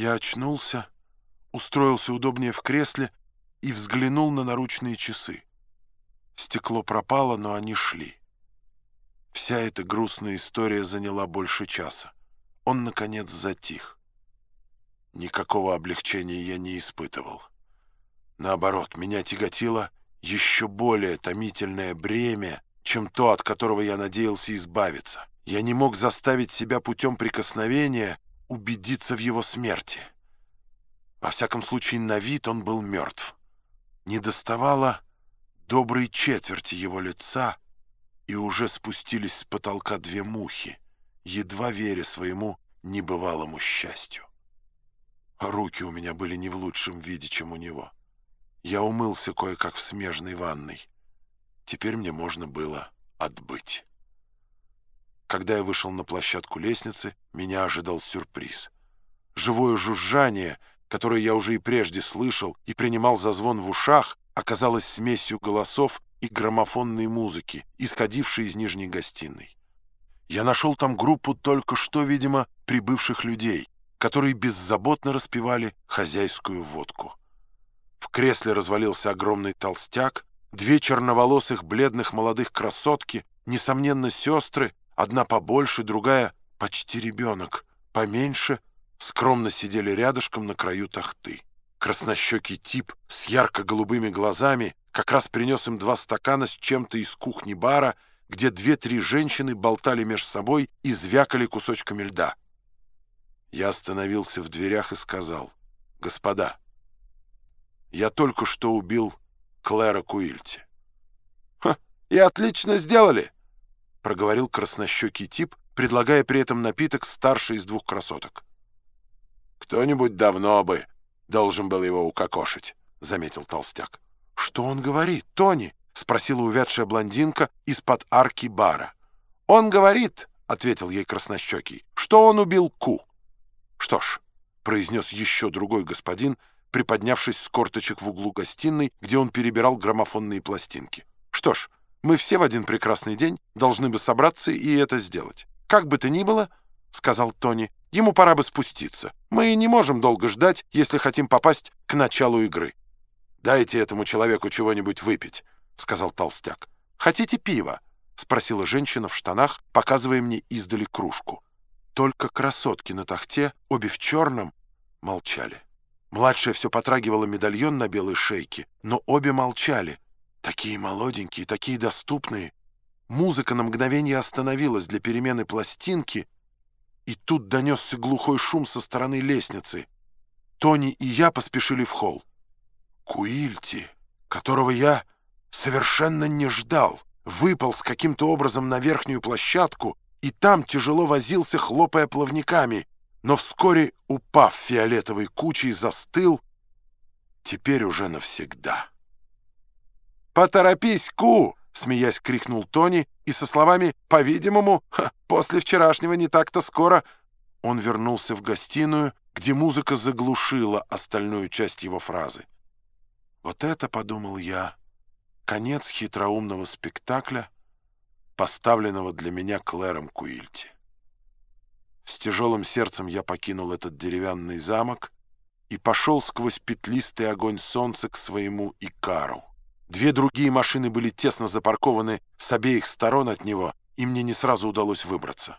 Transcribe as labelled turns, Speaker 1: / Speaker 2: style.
Speaker 1: Я очнулся, устроился удобнее в кресле и взглянул на наручные часы. Стекло пропало, но они шли. Вся эта грустная история заняла больше часа. Он, наконец, затих. Никакого облегчения я не испытывал. Наоборот, меня тяготило еще более томительное бремя, чем то, от которого я надеялся избавиться. Я не мог заставить себя путем прикосновения убедиться в его смерти. Во всяком случае, на вид он был мертв. Не доставало доброй четверти его лица, и уже спустились с потолка две мухи, едва веря своему небывалому счастью. Руки у меня были не в лучшем виде, чем у него. Я умылся кое-как в смежной ванной. Теперь мне можно было отбыть. Когда я вышел на площадку лестницы, меня ожидал сюрприз. Живое жужжание, которое я уже и прежде слышал и принимал за звон в ушах, оказалось смесью голосов и граммофонной музыки, исходившей из нижней гостиной. Я нашел там группу только что, видимо, прибывших людей, которые беззаботно распевали хозяйскую водку. В кресле развалился огромный толстяк, две черноволосых бледных молодых красотки, несомненно, сестры, одна побольше, другая почти ребенок, поменьше, скромно сидели рядышком на краю тахты. Краснощекий тип с ярко-голубыми глазами как раз принес им два стакана с чем-то из кухни бара, где две-три женщины болтали между собой и звякали кусочками льда. Я остановился в дверях и сказал, «Господа, я только что убил Клэра Куильти». «Ха, и отлично сделали!» — проговорил краснощекий тип, предлагая при этом напиток старшей из двух красоток. «Кто-нибудь давно бы должен был его укокошить», — заметил толстяк. «Что он говорит, Тони?» — спросила увядшая блондинка из-под арки бара. «Он говорит», — ответил ей краснощекий, — «что он убил Ку». «Что ж», — произнес еще другой господин, приподнявшись с корточек в углу гостиной, где он перебирал граммофонные пластинки. «Что ж, мы все в один прекрасный день должны бы собраться и это сделать. Как бы то ни было, — сказал Тони, — ему пора бы спуститься. Мы не можем долго ждать, если хотим попасть к началу игры. «Дайте этому человеку чего-нибудь выпить», — сказал толстяк. «Хотите пива?» — спросила женщина в штанах, показывая мне издали кружку. Только красотки на тахте, обе в черном, молчали. Младшая все потрагивала медальон на белой шейке, но обе молчали, Такие молоденькие, такие доступные. Музыка на мгновение остановилась для перемены пластинки, и тут донесся глухой шум со стороны лестницы. Тони и я поспешили в холл. Куильти, которого я совершенно не ждал, выпал с каким-то образом на верхнюю площадку и там тяжело возился, хлопая плавниками, но вскоре, упав фиолетовой кучей, застыл, теперь уже навсегда. «Поторопись, Ку!» — смеясь крикнул Тони, и со словами «По-видимому, после вчерашнего не так-то скоро...» Он вернулся в гостиную, где музыка заглушила остальную часть его фразы. «Вот это, — подумал я, — конец хитроумного спектакля, поставленного для меня Клэром Куильти». С тяжелым сердцем я покинул этот деревянный замок и пошел сквозь петлистый огонь солнца к своему Икару. Две другие машины были тесно запаркованы с обеих сторон от него, и мне не сразу удалось выбраться.